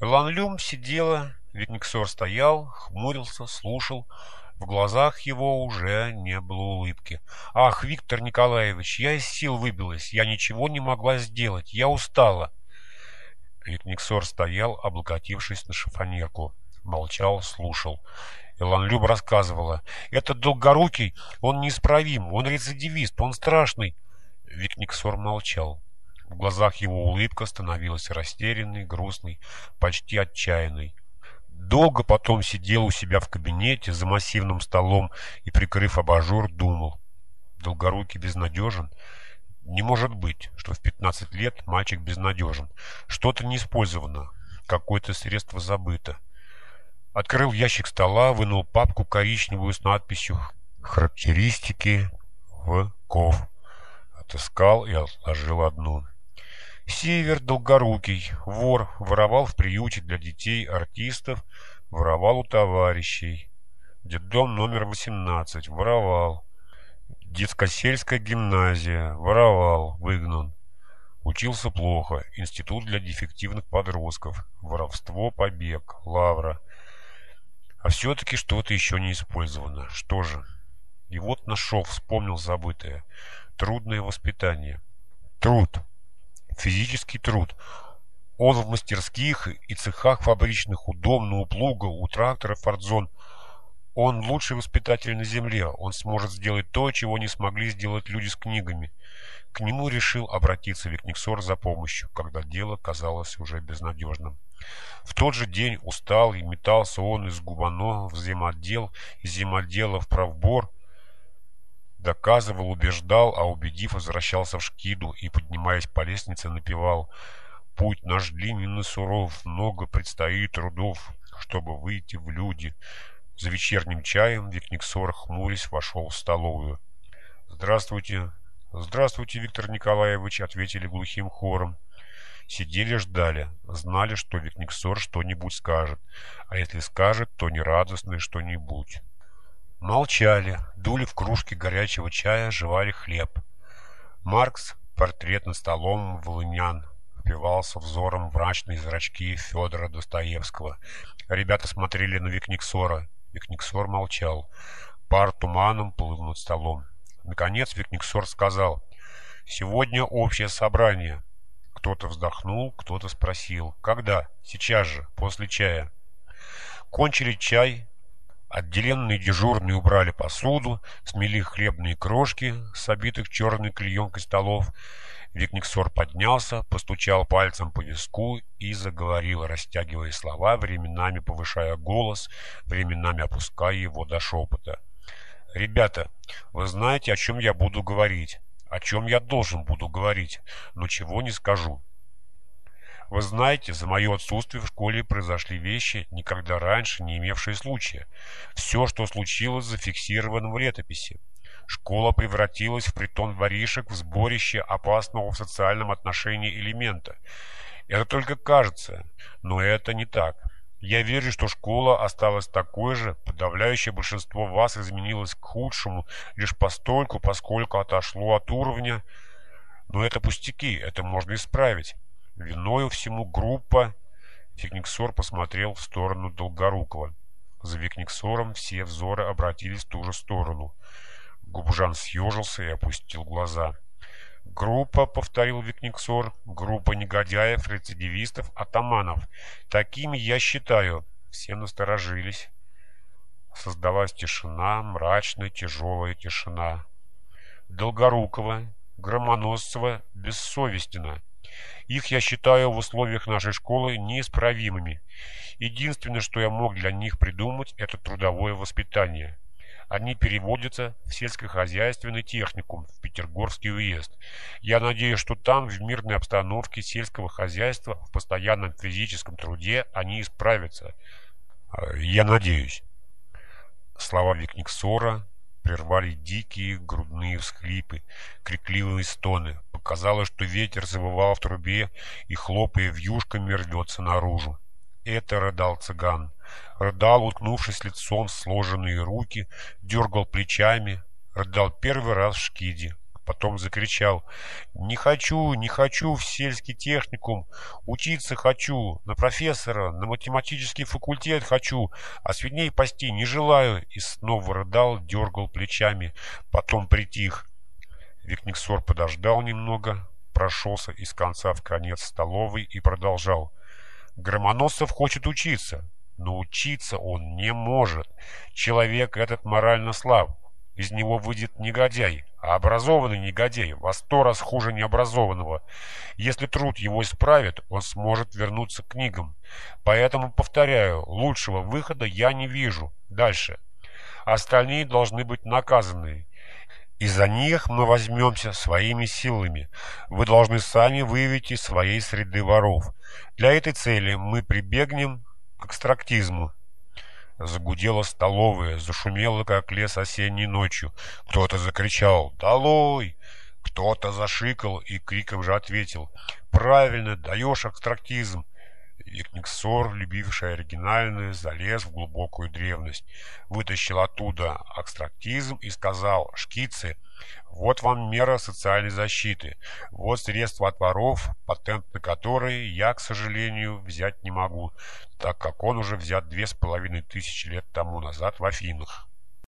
Ланлюм сидела, Викниксор стоял, хмурился, слушал. В глазах его уже не было улыбки. «Ах, Виктор Николаевич, я из сил выбилась, я ничего не могла сделать, я устала». Викниксор стоял, облокотившись на шифонерку. Молчал, слушал. Илан Люб рассказывала. «Этот долгорукий, он неисправим, он рецидивист, он страшный». Викниксор молчал. В глазах его улыбка становилась растерянной, грустной, почти отчаянной. Долго потом сидел у себя в кабинете за массивным столом и, прикрыв абажур, думал. Долгорукий безнадежен. Не может быть, что в 15 лет мальчик безнадежен. Что-то не использовано, какое-то средство забыто. Открыл ящик стола, вынул папку коричневую с надписью «Характеристики в КОВ». Отыскал и отложил одну. Север Долгорукий, вор, воровал в приюте для детей артистов, воровал у товарищей. Детдом номер 18, воровал. Детско-сельская гимназия, воровал, выгнан. Учился плохо, институт для дефективных подростков, воровство, побег, лавра. А все-таки что-то еще не использовано. Что же? И вот нашел, вспомнил забытое. Трудное воспитание. Труд физический труд. Он в мастерских и цехах фабричных у дом, у плуга, у трактора «Фордзон». Он лучший воспитатель на земле. Он сможет сделать то, чего не смогли сделать люди с книгами. К нему решил обратиться Викниксор за помощью, когда дело казалось уже безнадежным. В тот же день устал и метался он из Губано в земотдел, из земотдела в правбор, Доказывал, убеждал, а убедив, возвращался в Шкиду и, поднимаясь по лестнице, напевал «Путь наш длинен и суров, много предстоит трудов, чтобы выйти в люди». За вечерним чаем Викниксор, хмурясь, вошел в столовую. «Здравствуйте!» «Здравствуйте, Виктор Николаевич!» — ответили глухим хором. Сидели, ждали, знали, что Викниксор что-нибудь скажет, а если скажет, то нерадостное что-нибудь. Молчали, дули в кружки горячего чая, жевали хлеб. Маркс, портрет над столом Волынян, впивался взором в мрачные зрачки Федора Достоевского. Ребята смотрели на Викниксора. Викниксор молчал. Пар туманом плыл над столом. Наконец Викниксор сказал, «Сегодня общее собрание». Кто-то вздохнул, кто-то спросил, «Когда?» «Сейчас же, после чая». Кончили чай, Отделенные дежурные убрали посуду, смели хлебные крошки с обитых черной клеенкой столов. Викниксор поднялся, постучал пальцем по виску и заговорил, растягивая слова, временами повышая голос, временами опуская его до шепота. «Ребята, вы знаете, о чем я буду говорить, о чем я должен буду говорить, но чего не скажу. Вы знаете, за мое отсутствие в школе произошли вещи, никогда раньше не имевшие случая. Все, что случилось, зафиксировано в летописи. Школа превратилась в притон воришек, в сборище опасного в социальном отношении элемента. Это только кажется, но это не так. Я верю, что школа осталась такой же, подавляющее большинство вас изменилось к худшему лишь постольку, поскольку отошло от уровня. Но это пустяки, это можно исправить. Виною всему группа. Викниксор посмотрел в сторону Долгорукова. За Викниксором все взоры обратились в ту же сторону. Губжан съежился и опустил глаза. «Группа», — повторил Викниксор, — «группа негодяев, рецидивистов, атаманов. Такими я считаю». Все насторожились. Создалась тишина, мрачная, тяжелая тишина. Долгорукова, Громоносцева, Бессовестина — их я считаю в условиях нашей школы неисправимыми. Единственное, что я мог для них придумать, это трудовое воспитание. Они переводятся в сельскохозяйственный техникум в Петергорский уезд. Я надеюсь, что там, в мирной обстановке сельского хозяйства, в постоянном физическом труде, они исправятся. Я надеюсь. Слова Викниксора прервали дикие грудные всхлипы, крикливые стоны. Показалось, что ветер завывал в трубе и, хлопая вьюшками, рвется наружу. Это рыдал цыган. Рыдал, уткнувшись лицом в сложенные руки, дергал плечами. Рыдал первый раз в шкиде. Потом закричал «Не хочу, не хочу в сельский техникум, учиться хочу, на профессора, на математический факультет хочу, а свиней пасти не желаю» и снова рыдал, дергал плечами, потом притих. Викниксор подождал немного, прошелся из конца в конец столовой и продолжал. Громоносов хочет учиться, но учиться он не может. Человек этот морально слаб. Из него выйдет негодяй, а образованный негодяй во сто раз хуже необразованного. Если труд его исправит, он сможет вернуться к книгам. Поэтому, повторяю, лучшего выхода я не вижу. Дальше. Остальные должны быть наказаны. И за них мы возьмемся своими силами. Вы должны сами выявить из своей среды воров. Для этой цели мы прибегнем к экстрактизму. Загудела столовая, зашумела, как лес осенней ночью. Кто-то закричал «Долой!» Кто-то зашикал и криком же ответил «Правильно, даешь экстрактизм!» Викниксор, любивший оригинальное, залез в глубокую древность, вытащил оттуда экстрактизм и сказал «Шкицы, вот вам мера социальной защиты, вот средства от воров, патент на которые я, к сожалению, взять не могу, так как он уже взят две с половиной тысячи лет тому назад в Афинах».